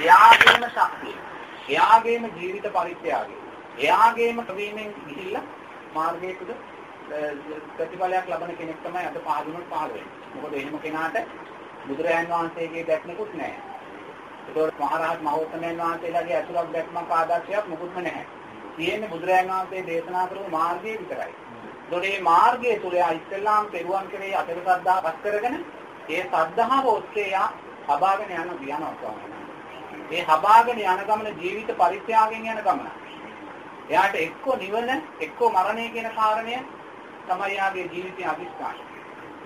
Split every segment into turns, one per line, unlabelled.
එයාගේම ශක්තිය එයාගේම ජීවිත පරිත්‍යාගය එයාගේම ක්‍රමයෙන් ගිහිල්ලා මාර්ගයකට ප්‍රතිඵලයක් ලබන කෙනෙක් තමයි අද පහදුනොත් පහළ වෙන්නේ. මොකද එහෙම කෙනාට බුදුරයන් වහන්සේගේ දැක්මකුත් නැහැ. ඒතකොට මහරහත් මහෝත්තමයන් වහන්සේලාගේ අතුරක් දැක්මක් ආදර්ශයක් මොකුත්ම නැහැ. තියෙන්නේ බුදුරයන් වහන්සේ දේශනා කරපු මාර්ගය විතරයි. ඒතකොට මේ මාර්ගය තුල ඉස්ලාම් පෙරුවන් කරේ අතර සද්දා පස් කරගෙන ඒ සද්ධාව ඔස්සේ යා හබාගෙන යන යනවා ස්වාමීන් ඒ හබාගෙන යන ගමන ජීවිත පරිත්‍යාගයෙන් යන ගමන. එයාට එක්ක නිවන එක්ක මරණය කියන කාරණය තමයි යාගේ ජීවිතයේ අදිස්ථානය.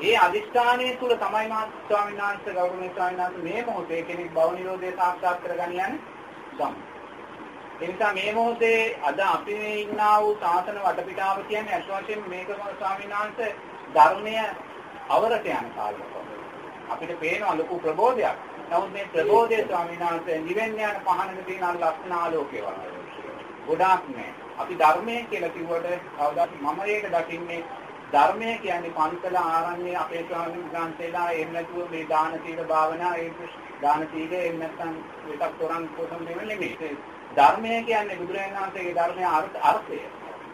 ඒ අදිස්ථානයේ තුල තමයි මා ස්වාමීන් වහන්සේ ගෞරවනීය ස්වාමීන් වහන්සේ මේ මොහොතේ කෙනෙක් භව නිරෝධය සාක්ෂාත් කරගන්න යන ගම. ඒ නිසා මේ මොහොතේ අද අපි මේ ඉන්නා වූ සාසන වටපිටාව කියන්නේ අත් වශයෙන් මේක ස්වාමීන් වහන්සේ ධර්මය අවරට යන කාලයක්. අපිට පේනවා ලොකු ප්‍රබෝධයක්. නමුත් මේ ප්‍රබෝධය ස්වාමීන් වහන්සේ නිවෙන්න යන පහනක තියෙන ලක්ෂණ ආලෝකය වගේ. ගොඩාක් නෑ. අපි ධර්මය කියලා කිව්වට කවදාත් මම ඒක දකින්නේ ධර්මය කියන්නේ පන්සල ආරණ්‍ය අපේ ස්වාමීන් වහන්සේලා එහෙම නැතුව මේ දාන සීල භාවනා ඒ දාන සීල එහෙම නැත්නම් ඒකක් තොරන් කොටම් නෙමෙයි. ධර්මය කියන්නේ බුදුරජාණන් වහන්සේගේ ධර්මයේ අර්ථය.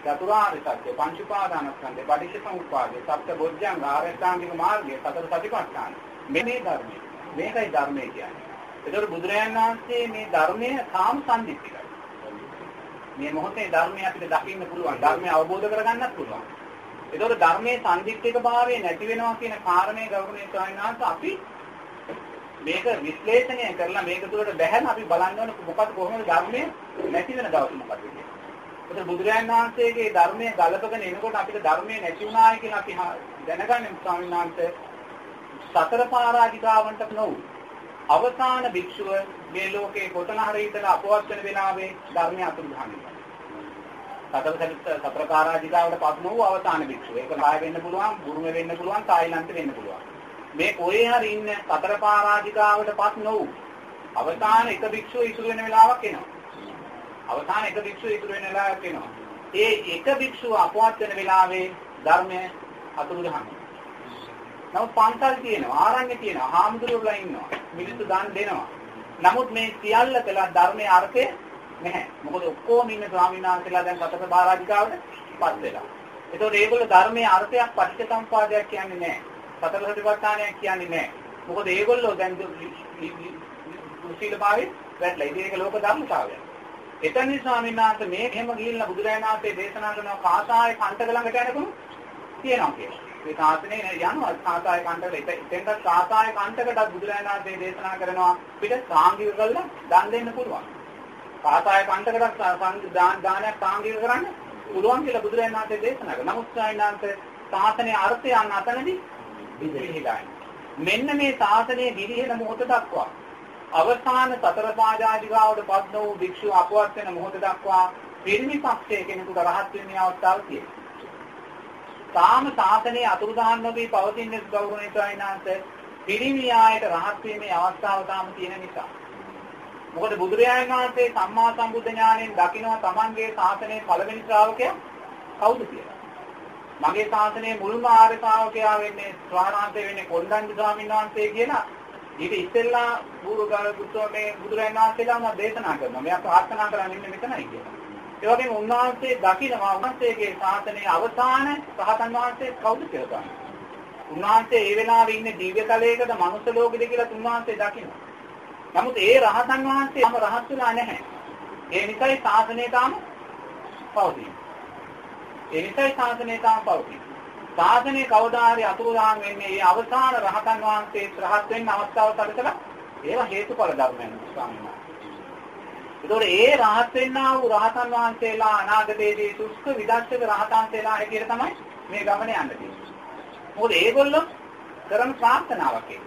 චතුරාර්ය සත්‍ය, පංච උපාදානස්කන්ධය, පටිච්චසමුප්පාදය, සප්ත බොජ්ජංග, ආරෂ්ඨාංගික මාර්ගය, සතර සතිපට්ඨාන. මේ ධර්මය. මේකයි ධර්මය කියන්නේ. ඒතකොට බුදුරජාණන් වහන්සේ මේ ධර්මය කාම සම්දිස්තිකයි. මේ මොහොතේ ධර්මය අපිට දකින්න පුළුවන්. ධර්මය අවබෝධ කරගන්නත් පුළුවන්. ඒතකොට ධර්මයේ සම්දික්තික භාවය නැති වෙනවා කියන කාරණේ ගෞරවනීය ස්වාමීන් වහන්සේ අපි මේක විශ්ලේෂණය කරලා මේක තුළට බැහැම අපි බලන්න ඕන මොකද කොහොමද ධර්මය නැති වෙන දවස මොකද කියන්නේ. ඒතකොට බුදුරජාණන් වහන්සේගේ ධර්මය ගලපගෙන එනකොට අපිට ධර්මය නැති වුණායි කියලා අපි දැනගන්නේ ස්වාමීන් වහන්සේ සතර පාරාජිකාවන්ට නොවු අවසාන භික්ෂුව මේ ලෝකේ කොතන හරි හිටලා අපවත් වෙන වෙලාවේ ධර්මය අතුරුදහන් වෙනවා. සතර සලිත සතරකාරාධිකාවට පත් නොවු අවසාන භික්ෂුව. ඒක කාය වෙන්න පුළුවන්, බුරුම වෙන්න පුළුවන්, තායිලන්ත වෙන්න පුළුවන්. මේ කොහේ හරි ඉන්න සතරපාරාධිකාවට පත් නොවු අවසාන එක භික්ෂුව ඉතුරු වෙන වෙලාවක් එනවා. අවසාන එක භික්ෂුව ඉතුරු වෙන වෙලාවක් එනවා. ඒ එක භික්ෂුව අපවත් වෙන වෙලාවේ ධර්මය අතුරුදහන් වෙනවා. නමුත් පන්සල් තියෙනවා, ආරණ්‍ය තියෙනවා, හාමුදුරුවෝලා ඉන්නවා. මිනිස්සු දන් දෙනවා. නමුත් මේ සියල්ල කළා ධර්මයේ අර්ථය නැහැ. මොකද ඔක්කොම ඉන්න ස්වාමීන් වහන්සේලා දැන් සතර බාරාධිකාවට පත් වෙලා. ඒතකොට ඒගොල්ලෝ ධර්මයේ අර්ථයක් පටිච්චසමුපාදයක් කියන්නේ නැහැ. සතර සතිපට්ඨානයක් කියන්නේ නැහැ. මොකද ඒගොල්ලෝ දැන් දුස්සීලභාවයේ වැටලා. ඉතින් ඒක ලෝක ධර්මතාවය. එතනින් ස්වාමීන් වහන්සේ මේ එහෙම ගිහිල්ලා බුදුරජාණන් වහන්සේ දේශනා කරන කාසාය කණ්ඩක ළඟට යනකොට තියෙනවා කියලා. මේ සාසනේ යනවා සාසාය කණ්ඩක එතෙන්ට සාසාය කණ්ඩකටත් බුදුරජාණන් වහන්සේ දේශනා කරනවා පිට සාංගික කරලා දන් දෙන්න පුළුවන්. සාසාය කණ්ඩකටත් දානයක් සාංගික කරන්න පුළුවන් කියලා බුදුරජාණන් වහන්සේ දේශනා කරනවා. නමුත් සායනාන්ත සාසනයේ අර්ථය අන්න අතනදී විදිහිලායි. මෙන්න මේ සාසනයේ විදිහෙන මොහොත දක්වා අවසාන සතර පාජාදිගාවට පත් වූ භික්ෂුව අපවත් වෙන මොහොත දක්වා පිරිමි පක්ෂයේ කෙනෙකුට රහත් වෙන්නේ අවස්ථාව තියෙනවා. තාම සාසනයේ අතුරුදහන් නොවී පවතින ගෞරවනීය ස්වාමීනාන්ත පිරිමි ආයත රහත් වීමේ අවස්ථාව තාම තියෙන නිසා. මොකද බුදුරජාණන් වහන්සේ සම්මා සම්බුද්ධ ඥාණයෙන් දකිනවා තමන්ගේ ශාසනයේ පළවෙනි ශ්‍රාවකයා කවුද කියලා. මගේ ශාසනයේ මුල්ම ආර්ය ශ්‍රාවකයා වෙන්නේ ස්වාරාන්තය වෙන්නේ කොණ්ඩඤ්ඤ ස්වාමීන් වහන්සේ කියලා ඊට ඉස්සෙල්ලා බුරුගාල පුත්‍රෝ මේ බුදුරජාණන් වහන්සේලා මම දේශනා කරනවා. මෙයා ප්‍රාර්ථනා කරන්නේ මෙතනයි කියලා. ඒ වගේම උන්වහන්සේ දකිනවා උන්වහන්සේගේ ශාසනයේ අවසාන සහතන් වහන්සේ කවුද කියලා උන්වහන්සේ ඒ වෙලාවේ ඉන්නේ දිව්‍ය තලයකද මනුස්ස ලෝකෙද කියලා උන්වහන්සේ දකිනවා. නමුත් ඒ රහතන් වහන්සේම රහත් වෙලා නැහැ. ඒ නිසායි ශාසනය තාම පවතින. ඒ නිසායි ශාසනය තාම පවතින. ශාසනය කවදා හරි අතුරුදහන් වෙන්නේ මේ අවසාන රහතන් වහන්සේ රහත් වෙන්න අවස්ථාව සැලසලා ඒවා හේතුඵල ධර්මයන් ස්වාමීන් වහන්සේ. ඒතකොට ඒ රහත් වෙන්නා වූ රහතන් වහන්සේලා අනාගතයේදී සුස්ක විදර්ශක රහතන් වහන්සේලා හැටියට තමයි මේ ගමනේ යන්න තියෙන්නේ. මොකද ඒගොල්ලෝ කරන ප්‍රාර්ථනාවක් ඒක.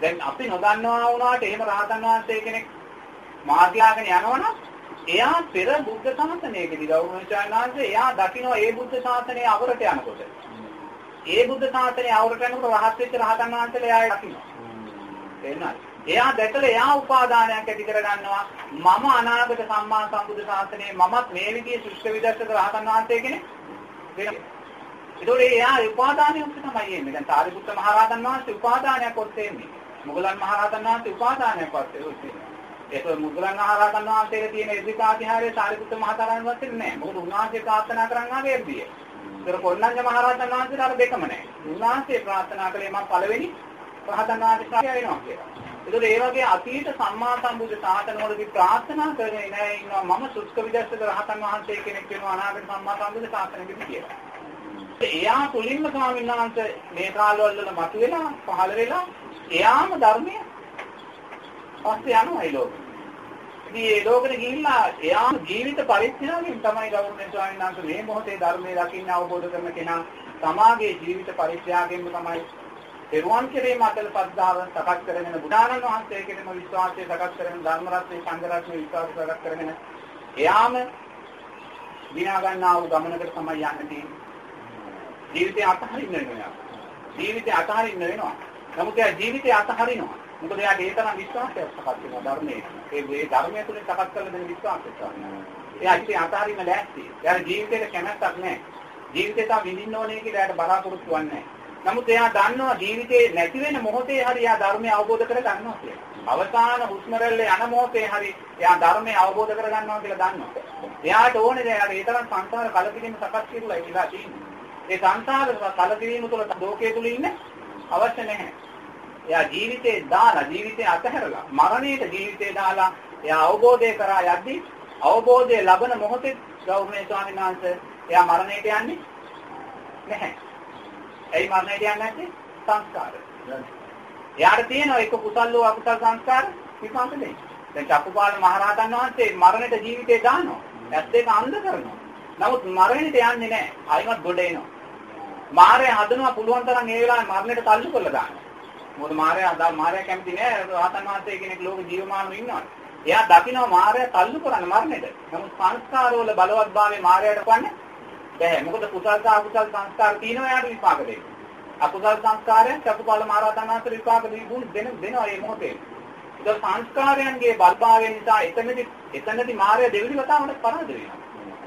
දැන් අපි නොදන්නවා වුණාට එහෙම රහතන් වහන්සේ කෙනෙක් මාර්ගයාගෙන යනවනම් එයා පෙර බුද්ධ ශාසනයකදී ගෞරවචාන්වහන්සේ එයා දකින්න ඒ බුද්ධ ශාසනය අවරට යනකොට ඒ බුද්ධ ශාසනය අවරට යනකොට රහත් වෙච්ච රහතන් වහන්සේලා එයා දකින්න. තේරුණාද? එයා දැකලා එයා උපාදානයක් ඇති කරගන්නවා මම අනාගත සම්මා සම්බුද්ධ ශාසනයේ මමත් මේ විදිහේ සුෂ්ඨ විදර්ශක රහතන් වහන්සේ කෙනෙක් වෙනවා. ඒතකොට එයා උපාදානය ඔස්සේ තමයි එන්නේ. දැන් සාරිපුත්ත මහරහතන් වහන්සේ උපාදානයක් ඔස්සේ එන්නේ. මුගලන් මහරහතන් වහන්සේ උපාදානයක් ඔස්සේ එන්නේ. ඒක මුගලන් මහරහතන් වහන්සේගේ තියෙන ඉදිකාතිහාරයේ සාරිපුත්ත මහතරන් වහන්සේ නෑ. මොකද උන්වහන්සේ ප්‍රාර්ථනා කරන් ආවේ එර්දියේ. ඒතර කොණ්ණඤ්ඤ මහරහතන් වහන්සේට අර දෙකම නෑ. උන්වහන්සේ ප්‍රාර්ථනා කළේ මම පළවෙනි රහතන් වහන්සේ ශ්‍රාවකයා වෙනවා කියලා. ඒතකොට ඒ වගේ අතීත සම්මා සම්බුද්ධ ශාසනවලදී ප්‍රාර්ථනා කරගෙන නෑ ඉන්නවා මම සුස්ක විදර්ශක රහතන් වහන්සේ කෙනෙක් වෙනවා අනාගත සම්මා සම්බුද්ධ ශාසනයකදී කියලා. එයා තුලින්ම ස්වාමීන් වහන්සේ මේ කාලවල වල මතුවෙලා පහළ වෙලා එයාම ධර්මය පස්සේ යනවා ඒ ලෝකෙ. ඉතින් ඒ ලෝකෙට ගිහිල්ලා එයාම ජීවිත පරිත්‍යාගයෙන් තමයි ගෞරවනීය ස්වාමීන් වහන්සේ මේ මොහොතේ ධර්මය දකින්න අවබෝධ කරන කෙනා සමාගයේ ජීවිත පරිත්‍යාගයෙන්ම තමයි පෙරුවන් කෙරේ මතල පද්ධාව සකස් කරගෙන බුදුරජාණන් වහන්සේ කෙරෙම විශ්වාසය සකස් කරගෙන ධර්ම රත්නේ සංඝ රත්නේ විශ්වාස සකස් කරගෙන එයාම දිනා ගන්නා වූ ගමනකට තමයි යන්නේ තියෙන්නේ. ජීවිතය අතහරින්න වෙනවා. ජීවිතය අතහරින්න වෙනවා. නමුත් එයා ජීවිතය අතහරිනවා. මොකද එයාට ඒ තරම් විශ්වාසයක් සකස් වෙනවා ධර්මයේ. ඒ මේ ධර්මයේ තුලින් සකස් කරලා දෙන විශ්වාසයක් තියෙනවා. එයා ඉතින් අතහරින්න ලෑස්ති. එයාට ජීවිතේට කැමැත්තක් නැහැ. ජීවිතේ තා විඳින්න ඕනේ කියලා එයාට බලාපොරොත්තු වෙන්නේ නමුත් එයා දන්නවා ජීවිතේ නැති වෙන මොහොතේ හරි එයා ධර්මය අවබෝධ කර ගන්නවා කියලා. අවසාන හුස්ම රැල්ල යන මොහොතේ හරි එයා ධර්මය අවබෝධ කර ගන්නවා කියලා දන්නවා. එයාට ඕනේ එයාට ඒ තරම් සංසාර කලකිරීම සකස් කරලා ඉඳලා තියෙනවා. ඒ සංසාර කලකිරීම තුළ ලෝකයේ තුල ඉන්න අවශ්‍ය නැහැ. එයා ජීවිතේ දාලා ජීවිතේ අතහැරලා මරණයට ජීවිතේ දාලා එයා අවබෝධය කරා යද්දී අවබෝධය ලබන මොහොතේ ගෞරවනීය ස්වාමීන් වහන්සේ එයා මරණයට යන්නේ නැහැ. ඇයි මරණයට යන්නේ නැත්තේ? සංස්කාර. එයාට තියෙනවා එක කුසල් හෝ අකුසල් සංස්කාර විපාක දෙන්නේ. දැන් චක්කුපාල මහරහතන් වහන්සේ මරණයට ජීවිතේ දානවා. ඇස් දෙක අන්ධ කරනවා. නමුත් මරණයට යන්නේ නැහැ. ආයිමත් ගොඩ එනවා. මාරය හදනවා පුළුවන් තරම් ඒ වෙලාවේ මරණයට තල්ලු කරලා දානවා. මොකද මාරය අදා මාරය කැමති නෑ රහතන් වහන්සේ කෙනෙක් ලෝක ජීවමානව ඉන්නවා. එයා දකිනවා මාරය තල්ලු කරන්න මරණයට. නමුත් සංස්කාරවල බලවත්භාවයේ මාරයට කන්නේ බැහැ. මොකද කුසල් සහ අකුසල් සංස්කාර තියෙනවා එයාට විපාක දෙන්න. අකුසල් සංස්කාරයන් චතුපාල මහරහතන් වහන්සේ විපාක දෙන දෙනවා මේ මොහොතේ. ඒක සංස්කාරයන්ගේ බලභාවය නිසා එතනදි එතනදි මාරය දෙවිලි වතාවට පරාද වෙනවා.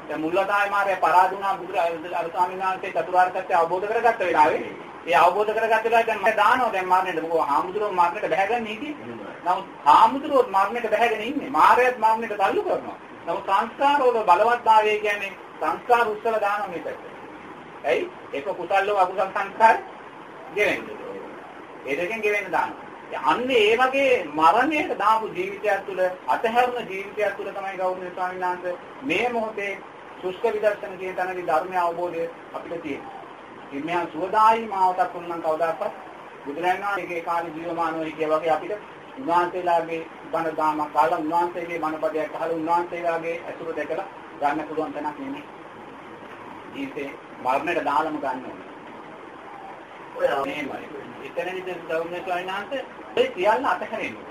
දැන් මුල්ලතාවේ මාරය පරාද වුණා බුදුරජාණන් අර ස්වාමීන් වහන්සේ චතුරාර්ය සත්‍ය අවබෝධ කරගත්ත වෙලාවේ ඒ අවබෝධ කරගත්ත වෙලාවේ දැන් මම දානවා දැන් මරණයට මොකද හාමුදුරුවෝ මරණයට බැහැගන්නේ හිටියේ. නමුත් හාමුදුරුවෝ මරණයට බැහැගෙන ඉන්නේ. මාරයත් මරණයට තල්ලු කරනවා. නමුත් සංස්කාරවල බලවත්භාවය කියන්නේ සංස්කාර උස්සල දානවා මේ පැත්තට. ඇයි? ඒක කුසල්ලෝ අකුසල් සංස්කාර ගෙවෙන්නේ. ඒ දෙකෙන් ගෙවෙන්න දානවා. අන්නේ ඒ වගේ මරණයට දාපු ජීවිතයක් තුළ අතහැරුණ ජීවිතයක් තුළ තමයි ගෞරවනීය ස්වාමීන් වහන්සේ මේ මොහොතේ සුෂ්ක විදර්ශන කියන තැනදී ධර්මය අවබෝධය අපිට තියෙනවා. ඉන්නේ සුවදායි මාවතක් වුණනම් කවදාකවත් බුදුරජාණන් වහන්සේගේ කාලේ ජීවමානව හිටිය වගේ අපිට උන්වහන්සේලාගේ බණ දාමක් අහලා උන්වහන්සේගේ බණපදයක් අහලා උන්වහන්සේලාගේ අසුර දැකලා ගන්න පුළුවන් තැනක් නෙමෙයි. ජීවිතේ මරණයට දාලම ගන්න ඕනේ. ඔය මේමයි. එතනදී ගෞරවනීය ස්වාමීන් වහන්සේ ඒ සියල්ල අතහැරෙන්න.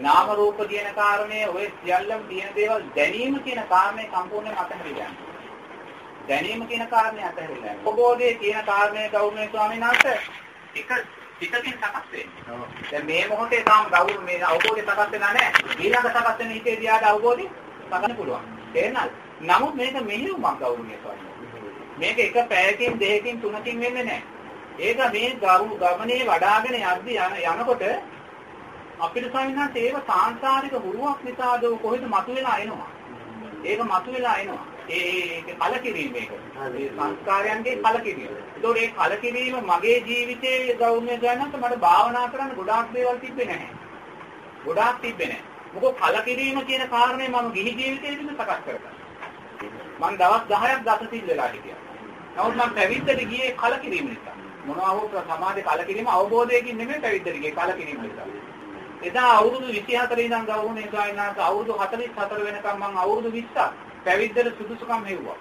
නාම රූප කියන කාරණේ ඔය සියල්ලම තියෙන දේවල් දැනීම කියන කාරණේ සම්පූර්ණයෙන් අතහැරිලා යනවා. දැනීම කියන කාරණේ අතහැරිලා යනවා. අවබෝධය කියන කාරණේ ගෞරවනීය ස්වාමීන් වහන්සේ එක පිටකින් සකස් වෙන්නේ. දැන් මේ මොහොතේ තාම ගෞරව මේ අවබෝධය සකස් වෙලා නැහැ. ඊළඟ සකස් වෙන හිතේ දිහාට අවබෝධය සකස් පුළුවන්. තේරෙනවද? නමුත් මේක මෙහෙයුමක් ගෞරවනීය ස්වාමීන් මේක එක පැයකින් දෙකකින් තුනකින් වෙන්නේ නැහැ. ඒක මේ ගරු ගමනේ වඩාගෙන යද්දි යන යනකොට අපිට සමිනන්ත ඒව සාංශාරික හුරුවක් නිසාද කොහෙද මතුවෙලා එනවා. ඒක මතුවෙලා එනවා. ඒ කලකිරීම මේක. ඒ සංස්කාරයන්ගේ කලකිරීම. ඒතකොට මේ කලකිරීම මගේ ජීවිතයේ ගෞරවණය ගන්නත් මට භාවනා කරන්න ගොඩාක් දේවල් තිබ්බේ නැහැ. ගොඩාක් තිබ්බේ නැහැ. මොකද කලකිරීම කියන කාරණේ මම ගිහි ජීවිතේදීම සකස් කරගත්තා. මම දවස් 10ක් දස සිල් වෙලා හිටියා. නමුත් මම පැවිද්දට ගියේ කලකිරීම නිසා. මොනවා හෝ සමාධි කලකිරීම අවබෝධයකින් නෙමෙයි පැවිද්දට කලකිරීම නිසා. එදා අවුරුදු 24 ඉඳන් ගෞරවණීය ස්වාමීනාට අවුරුදු 44 වෙනකම් මම අවුරුදු 20ක් පැවිද්දට සුදුසුකම් හෙව්වා.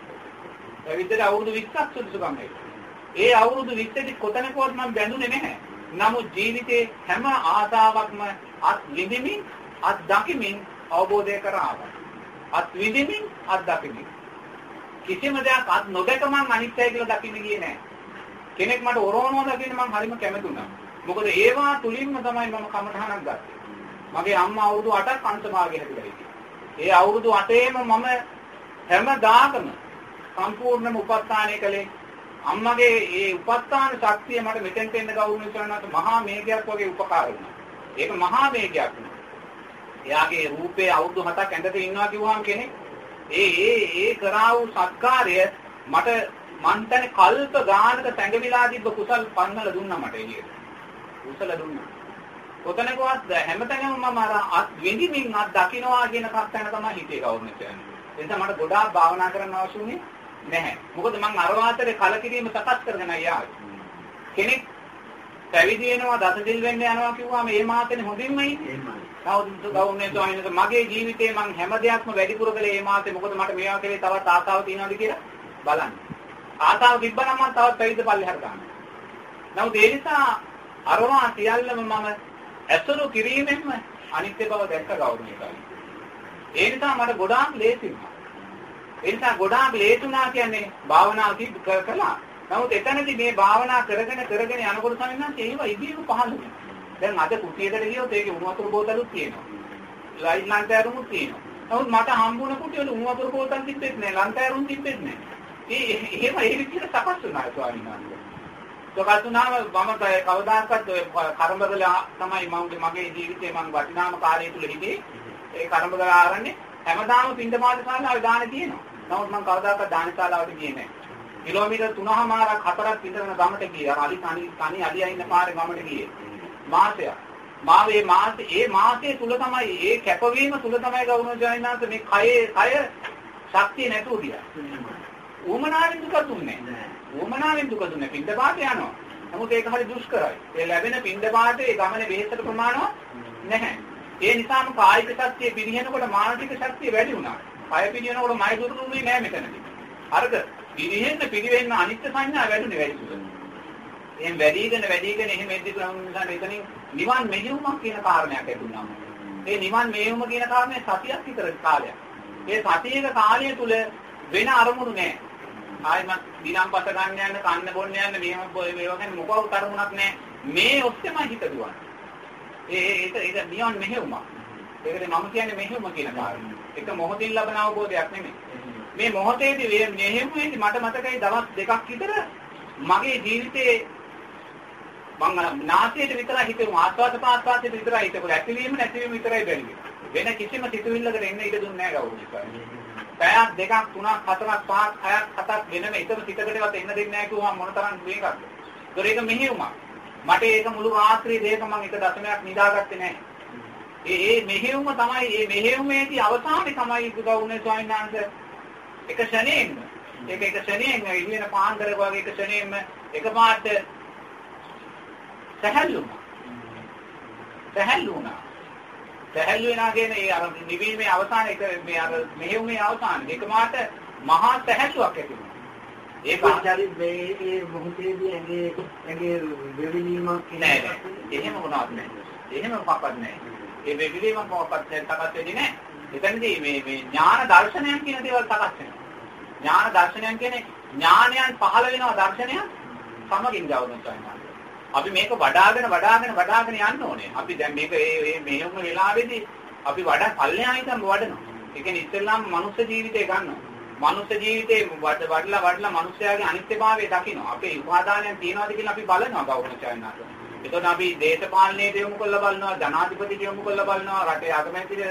පැවිද්දට අවුරුදු 20ක් සුදුසුකම් හෙව්වා. ඒ අවුරුදු 20 කොතනකවත් මම බැඳුනේ නැහැ. නමුත් ජීවිතේ හැම ආසාවක්ම අත් විඳිමින් අත් දකිමින් අවබෝධය කරාවා. අත් විඳිමින් අත් දකිමින් කිසිම දෙයක් අත් නොදක මං අනිත්‍යයි කියලා දකින්න ගියේ නැහැ. කෙනෙක් මට ඔරවනවා දකින්න මම හරිම කැමති වුණා. මොකද ඒවා තුලින්ම තමයි මම කමඨහනක් ගත්තේ. මගේ අම්මා අවුරුදු 8ක් අන්තභාගය හැදලා හිටියේ. ඒ අවුරුදු 8ේම මම හැමදාකම සම්පූර්ණම උපස්ථානය කළේ අම්මගේ ඒ උපස්ථාන ශක්තිය මට මෙතෙන්ට එන්න ගෞරවණීය ස්වාමීන් මහා මේඝයක් වගේ උපකාර වුණා. ඒක මහා මේඝයක් වුණා. එයාගේ රූපේ අවුරුදු 7ක් ඇඳට ඉන්නවා කිව්වහම කෙනෙක් ඒ ඒ ඒ කරා වූ සත්කාරය මට මං තනේ කල්ප ගානක තැඟවිලා තිබ්බ කුසල් පන්නල දුන්නා මට එළියට. කුසල දුන්නා. කොතනකවත් හැමතැනම මම අර අත් විඳින්මින් අත් දකින්නවා කියන කත්තන තමයි හිතේ කවුරුනේ කියන්නේ. නිසා මට ගොඩාක් භාවනා කරන්න අවශ්‍ය වුණේ නැහැ. මොකද මං අර වාතරේ කලකිරීම සකස් කරගෙන ආවේ. කෙනෙක් පැවිදි වෙනවා දසදිල් වෙන්න යනවා කිව්වම මේ මාතේ හොඳින්ම ඉන්නේ. කවුරුද ගෞන්නේ තෝයිනක මගේ ජීවිතේ මං හැම දෙයක්ම වැඩිපුර කළේ මේ මාතේ මොකද මට මේවා කෙරේ තවත් ආසාව තියෙනවද කියලා බලන්න. ආසාව තිබ්බනම් මම තවත් පැවිදි පල්ලෙහාට ගන්නවා. නමුත් ඒ නිසා අරවා සියල්ලම මම ඇසුරු කිරීමෙන්ම අනිත්‍ය බව දැක්ක ගෞරවණීය කරනවා. ඒ නිසා මට ගොඩාක් ලේසි වුණා. ඒ නිසා ගොඩාක් ලේසුණා කියන්නේ භාවනාව කළා. නමුත් එතනදී මේ භාවනා කරගෙන කරගෙන යනකොට සමින්නම් ඒව ඉබේම පහළ වෙනවා. දැන් අද කුටියකට ගියොත් ඒකේ උණු වතුර බෝතලුත් තියෙනවා. ලයිට් ලන්ටෑරුමුත් තියෙනවා. නමුත් මට හම්බුණ කුටිවල උණු වතුර බෝතල් තිබෙත් නැහැ. ලන්ටෑරුම් තිබෙත් නැහැ. ඒ එහෙම ඒ විදිහට සකස් වුණා ස්වාමීන් වහන්සේ. සකස්ුණාම මම කවදාකවත් ඔය කර්මවල තමයි මම මගේ ජීවිතේ මම වටිනාම කාලය තුල හිටියේ. ඒ කර්මවල ආරන්නේ හැමදාම පින්දමාත ශාලාවේ දාන තියෙනවා. නමුත් මම කවදාකවත් දාන ශාලාවට ගියේ නැහැ. කිලෝමීටර් 3මාරක් 4ක් විතරන ගමට ගියේ. අර අලි තනි තනි අලියා ඉන්න පාරේ ගමට ගියේ. මාසයක්. මා මේ මාසේ ඒ මාසයේ තුල තමයි ඒ කැපවීම තුල තමයි ගෞරව ජයනාත් මේ කයේ කය ශක්තිය නැතුව ගියා. ඌමනාවෙන් දුක දුන්නේ නැහැ. ඌමනාවෙන් දුක දුන්නේ පින්දපාත යනවා. නමුත් ඒක හරි දුෂ්කරයි. ඒ ලැබෙන පින්දපාතේ ගමනේ වෙහෙසට ප්‍රමාණවත් නැහැ. ඒ නිසාම කායික ශක්තිය පිරිනනකොට මානසික ශක්තිය වැඩි වුණා. කය පිරිනනකොට මය දුරුුනේ නෑ මෙතනදී. අරක පිරිහෙන්න පිරිවෙන්න අනිත්‍ය සංඥා වැඩුණේ වැඩි. එහෙන් වැඩිගෙන වැඩිගෙන එහෙම එද්දි නිසා එතනින් නිවන් මෙහෙයුමක් කියන කාරණයක් ලැබුණා. ඒ නිවන් මෙහෙයුම කියන කාරණේ සතියක් විතර කාලයක්. ඒ සතියක කාලය තුල වෙන අරමුණු නෑ. ආයෙමත් දිනම්පත ගන්න යන්න කන්න බොන්න යන්න මේව මේව ගැන මොකවත් තරමුණක් නැහැ. මේ ඔස්සේම හිත දුවන. ඒ ඒක ඒක නියන් මෙහෙවුම. ඒකද මම කියන්නේ මෙහෙවුම කියන කාරණය. එක මොහොතින් ලබන අවබෝධයක් නෙමෙයි. මේ මොහොතේදී මෙහෙවුමේදී මට මතකයි දවස් දෙකක් විතර මගේ ජීවිතේ මම නාසයට විතරයි හිතුව ආස්වාද ප්‍රාස්වාදයට විතරයි හිතුව ඇතිවීම නැතිවීම විතරයි බැලුවේ. වෙන කිසිම සිතුවිල්ලකට එන්න ඉඩ දුන්නේ නැහැ කවුරුත්. පැයක් දෙකක් තුනක් හතරක් පහක් හයක් හතක් වෙනම එකම සිතකටවත් එන්න දෙන්නේ නැහැ කිව්වම මොන තරම් මේකක්ද? ඒතර ඒක මෙහෙයුමක්. මට ඒක මුළු රාත්‍රියේ දෙක මම එක දශමයක් නිදාගත්තේ නැහැ. ඒ ඒ මෙහෙයුම තමයි මේ මෙහෙයුමේදී අවසානයේ තමයි බුදුගුණේ ස්වාමීන් වහන්සේ එක ශරණයෙන්ම ඒක එක ශරණයෙන්ම ඉගෙන පාන්දරක වගේ එක ශරණයෙන්ම එකපාරට සැහැල්ලුණා. සැහැල්ලුණා. සැහැල්ලු වෙනා කියන්නේ ඒ අර නිවීමේ අවසාන එක මේ අර මෙහෙයුමේ අවසාන එකමාට මහා සැහැල්ලුවක් ඇති වෙනවා.
ඒක ආචාර්ය මේ ඒ මොහොතේදී ඇගේ ඇගේ වෙවිලීමක්
නෑ නෑ. එහෙම මොනවත් නෑ. එහෙම මොකක්වත් නෑ. ඒ වෙවිලීමක් මොකක්වත් සකස් වෙන්නේ නෑ. එතනදී මේ මේ ඥාන දර්ශනයන් කියන දේවල් සකස් වෙනවා. ඥාන දර්ශනයන් කියන්නේ ඥානයන් පහළ වෙනවා දර්ශනයන් සමගින් ගවුන කරනවා. අපි මේක වඩාගෙන වඩාගෙන වඩාගෙන යන්න ඕනේ. අපි දැන් මේක මේ මෙහෙම වෙලාවේදී අපි වඩා පල්ලෙහා හිටන් වඩනවා. ඒ කියන්නේ ඉස්සෙල්ලාම මනුස්ස ජීවිතය ගන්නවා. මනුස්ස ජීවිතේ වඩලා වඩලා මිනිස්යාගේ අනිත්‍යභාවය දකිනවා. අපේ උපාදානයන් තියනවාද කියලා අපි බලනවා ගෞරවචාරණාත. එතකොට අපි දේශපාලනයේ යොමු කරලා බලනවා, ජනාධිපති යොමු කරලා බලනවා, රටේ අගමැතිද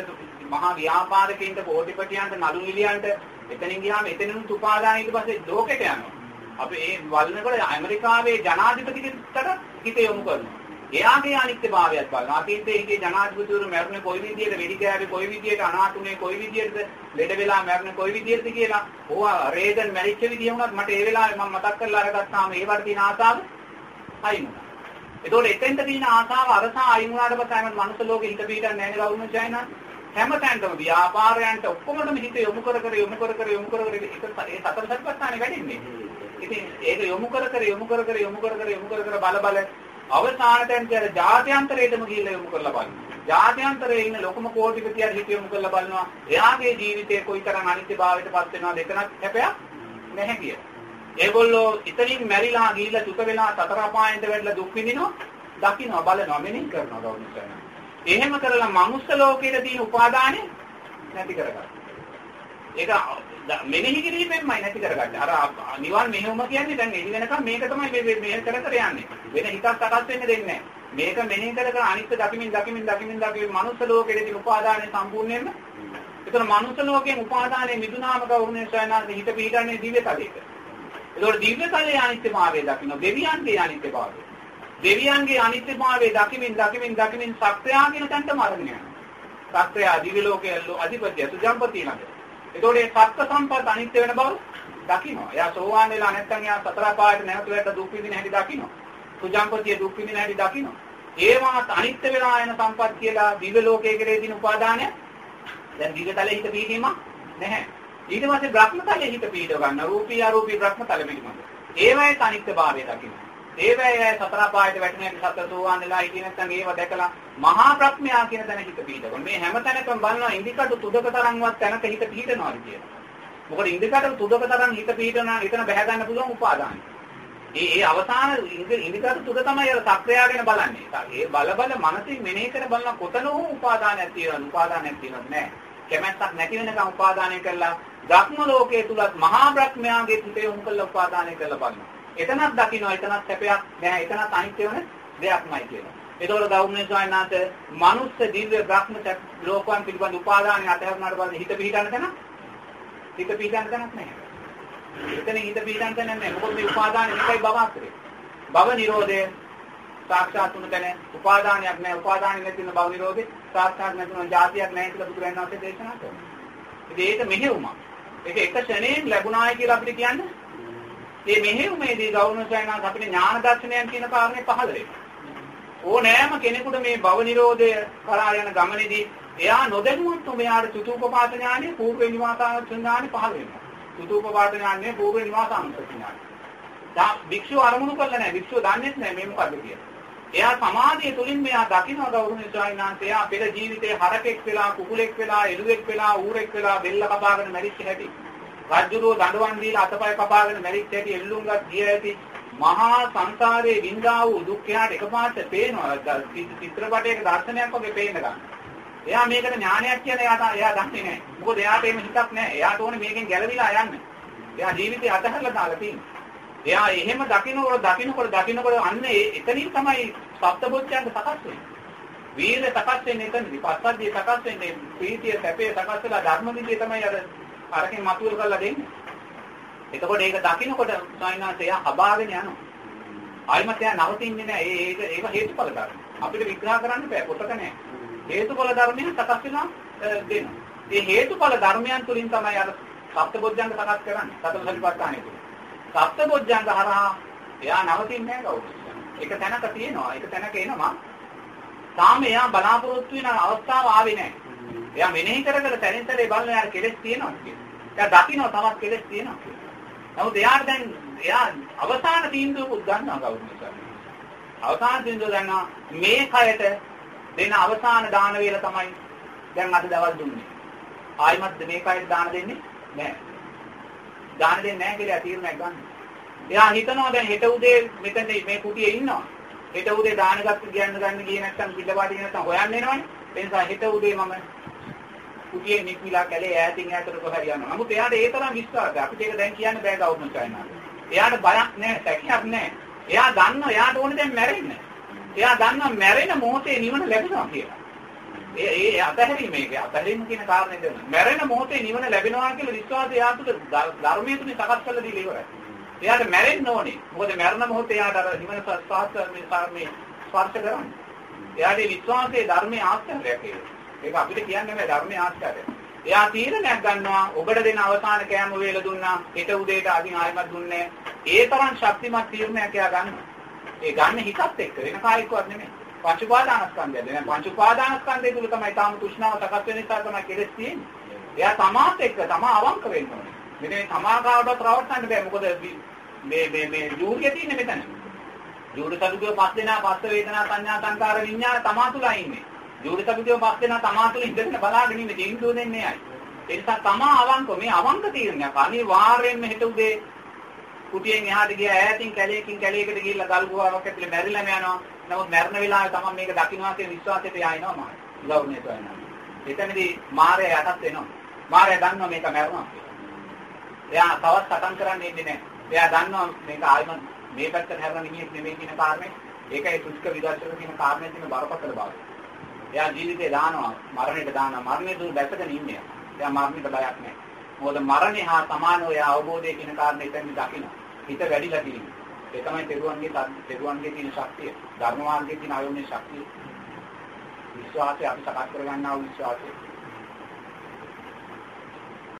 මහා ව්‍යාපාරිකයින්ට, කෝටිපතියන්ට, නළු නිලියන්ට එතනින් ගියාම එතනිනුත් උපාදාන ඊට පස්සේ ලෝකෙට යනවා. අපි ඒ වල්නකොට ඇමරිකාවේ ජනාධිපතිකට හිත යොමු කරනවා. එයාගේ අනිත්‍යභාවයත් බලනවා. අතීතයේ හිටිය ජනාධිපතිවරු මැරුණේ කොයි විදියට, වෙඩි ගෑවේ කොයි විදියට, අනාථුනේ කොයි විදියටද, ලෙඩ වෙලා මැරුණේ කොයි විදියටද කියලා. ඕවා රේගන් මැරිච්ච විදිය වුණත් මට ඒ වෙලාවේ මම මතක් කරලා අරගත්තාම ඒවට තියෙන ආසාව අයින් වුණා. ඒතකොට එතෙන්ට තියෙන ආසාව අරසා අයින් වුණාට පස්සේ අයම මනුස්ස ලෝකෙ හිත පිටින් නැහැ නේද වුණ ජයනා. හැමතැනටම ව්‍යාපාරයන්ට ඔක්කොමඩම හිත යොමු කර කර යොමු කර කර යොමු කර කර ඒ සතර සත්‍යස්ථානේ වැඩින්නේ. ඉතින් ඒක යොමු කර කර යොමු කර කර යොමු කර කර යොමු කර කර බල බල අවසානටම කියන ජාත්‍යන්තරයටම ගිහිල්ලා යොමු කරලා බලනවා. ජාත්‍යන්තරයේ ඉන්න ලොකුම කෝටිපතියන් හිත යොමු කරලා බලනවා. එයාගේ ජීවිතේ කොයිතරම් අනිත්‍යභාවයට පත් වෙනවද එතනක් හැපයක් නැහැ කියලා. ඒගොල්ලෝ ඉතින් මැරිලා ගිහිල්ලා චුත වෙලා සතර අපායෙන්ද වැටලා දුක් විඳිනවා. දකින්නවා බලනවා මෙනෙහි කරනවා ගෞරවණීය එහෙම කරලා මනුස්ස ලෝකයේ තියෙන උපාදානෙ නැති කරගන්නවා. ඒක මෙනෙහි කිරීමෙන්මයි නැති කරගන්නේ. අර නිවන් මෙහෙම කියන්නේ දැන් එළි වෙනකම් මේක තමයි මේ මේ කර කර යන්නේ. වෙන හිතක් සකස් වෙන්න දෙන්නේ නැහැ. මේක මෙනෙහි කර කර අනිත්‍ය දකිමින් දකිමින් දකිමින් දකිමින් මනුස්ස ලෝකෙදී උපාදානයේ සම්පූර්ණයෙන්ම එතන මනුස්ස ලෝකයෙන් උපාදානයේ මිදුනාම ගෞරවණීය සයනාදී හිත පිහිටන්නේ දිව්‍ය තලයක. ඒතකොට දිව්‍ය තලයේ අනිත්‍යභාවය දකින්න දෙවියන්ගේ අනිත්‍යභාවය. දෙවියන්ගේ අනිත්‍යභාවය දකිමින් දකිමින් දකිමින් සත්‍යයා කියන තැනට මරණය යනවා. සත්‍යයා දිව්‍ය ලෝකයේ අධිපත්‍ය සුජම්පති ළඟ. ඒතකොට මේ සත්ත්ව සම්පත් අනිත්‍ය වෙන බව දකින්නවා. එයා සෝවාන් වෙලා නැත්නම් එයා සතර පායට නැවත වැට දුක් විඳින හැටි දකින්නවා. සුජම්පතිය දුක් විඳින හැටි දකින්නවා. ඒවාත් අනිත්‍ය වෙලා යන සම්පත් කියලා දිව්‍ය ලෝකයේ කෙරේ දින උපාදානය දැන් දිගතලෙ හිත පිළිගීම නැහැ. ඊට පස්සේ බ්‍රහ්මතලෙ හිත පිළිව ගන්න රූපී අරූපී බ්‍රහ්මතල පිළිබඳ. ඒවයේ අනිත්‍යභාවය දකින්න. ඒවයේ සතර පායට වැටෙන සතර සෝවාන් වෙලා හිටිය නැත්නම් ඒව දැකලා මහා ප්‍රඥා කියන තැන හිත පිළිදවන. මේ හැම තැනකම බලනවා ඉන්දිකටු තුඩක තරම්වත් තැනක හිත පිළිදනවා කියලා. මොකද ඉන්දිකටු තුඩක තරම් හිත පිළිදනවා එතන බහැ ගන්න පුළුවන් උපාදානයි. ඒ ඒ අවසාන ඉන්දිකටු තුඩ තමයි අර සක්‍රියාගෙන බලන්නේ. ඒ බල බල මනසින් මෙනෙහි කර බලන කොතන හෝ උපාදානයක් තියෙනවා. උපාදානයක් තියෙනවද නැහැ. කැමැත්තක් නැති වෙනකම් උපාදානය කළා ධර්ම ලෝකයේ තුලත් මහා බ්‍රහ්මයාගේ පිටේ උන් කළ උපාදානය කරලා බලනවා. එතනක් දකින්න එතනක් සැපයක් නැහැ. එතනක් අනිත්‍ය වෙන දෙයක්මයි කියනවා. ඒතකොට ගෞරවනීය ස්වාමීන් වහන්සේ මනුස්ස දිව්‍ය බ්‍රහ්ම ලෝකයන් පිළිබඳ උපාදානය අතහැරුණාට පස්සේ හිත පිහිටන්න තැන හිත පිහිටන්න තැනක් නැහැ. එතන හිත පිහිටන්න තැන නැහැ. මොකද මේ උපාදාන එකයි භව අතරේ. භව නිරෝධය සාක්ෂාත් වුණ තැන උපාදානයක් නැහැ. උපාදානෙ නැති වෙන භව නිරෝධේ සාක්ෂාත් නැති වෙන જાතියක් නැහැ කියලා බුදුරජාණන් වහන්සේ දේශනා කරනවා. ඉතින් ඒක මෙහෙයුමක්. ඒක එක ෂණයෙන් ලැබුණායි කියලා අපිට කියන්න මේ මෙහෙයුමේදී ගෞරවණීයයන්ක් අපිට ඥාන දර්ශනයන් කියන කාරණේ පහළ වෙනවා. ඕනෑම කෙනෙකුට මේ භව නිරෝධය කරා යන ගමනේදී එයා නොදැනුවත් මෙයාට චතුූපපාත ඥානෙ පූර්ව නිවාසාංශ ඥානෙ පහළ වෙනවා. චතුූපපාත ඥානෙ පූර්ව නිවාසාංශ ඥානෙ. දා භික්ෂුව අරමුණු කරලා නැහැ. භික්ෂුව දන්නේ නැහැ මේ මොකද්ද කියලා. එයා සමාධිය තුලින් මෙයා දකින්න ගෞරවනීය ස්වාමීන් වහන්සේ එයා පෙර ජීවිතේ හරකෙක් වෙලා කුකුලෙක් වෙලා එළුවෙක් වෙලා ඌරෙක් වෙලා බෙල්ල කපාගෙන මැරිච්ච හැටි. රජුරෝ දඬුවම් දීලා අතපය කපාගෙන මැරිච්ච හැටි එල්ලුම්ගත් ගිය හැටි මහා සංසාරයේ විඳා වූ දුක්ඛයට එකපාරට පේනවා චිත්‍රපටයක දර්ශනයක් වගේ පේන්න ගන්න. එයා මේකට ඥානයක් කියන එයාට එයා දන්නේ නැහැ. මොකද එයාට එහෙම හිතක් නැහැ. එයාට ඕනේ මේකෙන් ගැලවිලා යන්න. එයා ජීවිතය අතහැරලා දාලා තියෙන්නේ. එයා එහෙම දකින්නකොට දකින්නකොට දකින්නකොට අන්න එතනින් තමයි සප්තබොච්චයන්ට සකස් වෙන්නේ. වීර සකස් වෙන්නේ එතනදී. පස්සද්ධිය සකස් වෙන්නේ ප්‍රීතිය සැපේ සකස් වෙලා ධර්ම විදිය තමයි අර අරකින් මතුවල කරලා දෙන්නේ. එතකොට ඒක දකින්නකොට සායනාස එයා හබාගෙන යනවා. ආයිමත් එයා නවතින්නේ නැහැ. ඒක ඒක හේතුඵල ධර්ම. අපිට විග්‍රහ කරන්න බෑ පොතක නෑ. හේතුඵල ධර්මයන් සකස් වෙනවා දෙනවා. මේ හේතුඵල ධර්මයන් තුලින් තමයි අර සප්තබොධ්‍යංග සකස් කරන්නේ. සතර සතිපට්ඨානෙ තුල. සප්තබොධ්‍යංග හරහා එයා නවතින්නේ නැහැ කවුරුත්. ඒක තැනක තියෙනවා. ඒක තැනක එනවා. තාම එයා බලාපොරොත්තු වෙන අවස්ථාව ආවේ නැහැ. එයා මෙනෙහි කර කර තැනින් තැනේ බලන යාර කෙලෙස් තියෙනවා කියලා. එයා දකින්න තවත් කෙලෙස් තියෙනවා කියලා. නමුත් එයාට දැන් එයා අවසාන තීන්දුවකුත් ගන්නවා කවුරුත්. අවසාන තීන්දුව ගන්නවා මේ කයට දෙන අවසාන දාන වේල තමයි දැන් අද දවල් දුන්නේ. ආයිමත් මේ කයට දාන දෙන්නේ නැහැ. දාන දෙන්නේ නැහැ කියලා තීරණයක් ගන්න. එයා හිතනවා දැන් හෙට උදේ මෙතන මේ කුටියේ ඉන්නවා. හෙට උදේ දාන ගත්ත කියන්න ගන්න ගියේ නැත්නම් පිටපාටි නැත්නම් හොයන්න එනවනේ. ඒ නිසා හෙට උදේ මම කුටියේ නික්මිලා කැලේ ඈතින් ඈතට කොහරි යනවා. නමුත් එයාට ඒ තරම් විශ්වාසයක්. අපිට ඒක දැන් කියන්න බෑ ගෞරව කරනවා. එයාට බයක් නැහැ, සැකයක් නැහැ. එයා දන්නවා එයාට ඕනේ දැන් මැරෙන්න. එයා දන්නවා මැරෙන මොහොතේ නිවන ලැබෙනවා කියලා. ඒ ඒ අතහැරීම මේක අතහැරීම කියන කාරණේ දෙන්න. මැරෙන මොහොතේ නිවන ලැබෙනවා කියලා විශ්වාසය එයාට ධර්මයේ තුනේ සකස් කරලා දීලා ඉවරයි. එයාට මැරෙන්න ඕනේ. මොකද මැරෙන මොහොතේ එයාට අර නිවන ස්වාස්ත මේ ස්පර්ශ කරන්නේ. එයාගේ විශ්වාසයේ ධර්මයේ ආශ්‍රයයක් ඒක. ඒක අපිට කියන්න බෑ ධර්මයේ ආශ්‍රයය. එයා තීරණයක් ගන්නවා ඔබට දෙන අවසාන කෑම වේල දුන්නා හෙට උදේට අදින් ආයෙමත් දුන්නේ ඒ තරම් ශක්තිමත් තීරණයක් එයා ගන්නවා. ඒ ගන්න හිතත් එක්ක වෙන කායිකවත් නෙමෙයි. පංච උපාදානස්කන්ධය. දැන් පංච උපාදානස්කන්ධය තුල තමයි තාම තෘෂ්ණාව සකස් වෙන නිසා තමයි කෙලෙස් තියෙන්නේ. එයා තමාත් එක්ක තමා අවංක වෙන්න ඕනේ. මෙන්න මේ තමාගාවට ප්‍රවර්තන්න බෑ. මොකද මේ මේ මේ යෝග්‍ය තියෙන්නේ මෙතන. යෝග සතුගේ පස් දෙනා පස්ස වේදනා සංඥා සංකාර විඤ්ඤාණ තමා තුලයි ඉන්නේ. යෝග සතුගේ පස් දෙනා තමා තුල ඉඳගෙන බලාගෙන ඉන්නේ තීන්දුව දෙන්නේ අය. ඒ නිසා තමා අවංක මේ අවංක තීරණයක්. අනිවාර්යයෙන්ම හිත උදේ කුටියෙන් එහාට ගියා ඈතින් කැලේකින් කැලේකට ගිහිල්ලා ගල් ගුවාවක් ඇතුලේ මැරිලාම යනවා. නමුත් මරණ වෙලාවේ තමයි මේක දකින්නවා කියන විශ්වාසයට යනවා මම. ගෞරවණීය සොයනවා. එතනදී මාරය යටත් වෙනවා. මාරය දන්නවා මේක මැරුණා කියලා. එයා තවත් සටන් කරන්න ඉන්නේ නැහැ. එයා දන්නවා මේක ආයිම මේ පැත්තට හැරෙන නිමියක් නෙමෙයි කියන කාරණේ. ඒකයි සුස්ක විදර්ශන කියන කාරණේ තියෙන බරපතල බව. එයා ජීවිතේ දානවා මරණයට දානවා මරණය දුර දැකගෙන ඉන්නේ. එයා මරණයට බයක් නැහැ. මොකද මරණය හා සමාන ඔය අවබෝධය කියන කාරණේ එතෙන් දකින්න. හිත වැඩිලා තියෙනවා. ඒ තමයි තෙරුවන්ගේ තෙරුවන්ගේ තියෙන ශක්තිය. ධර්ම මාර්ගයේ තියෙන ආයෝනේ ශක්තිය. විශ්වාසය අපි සකස් කරගන්නා වූ විශ්වාසය.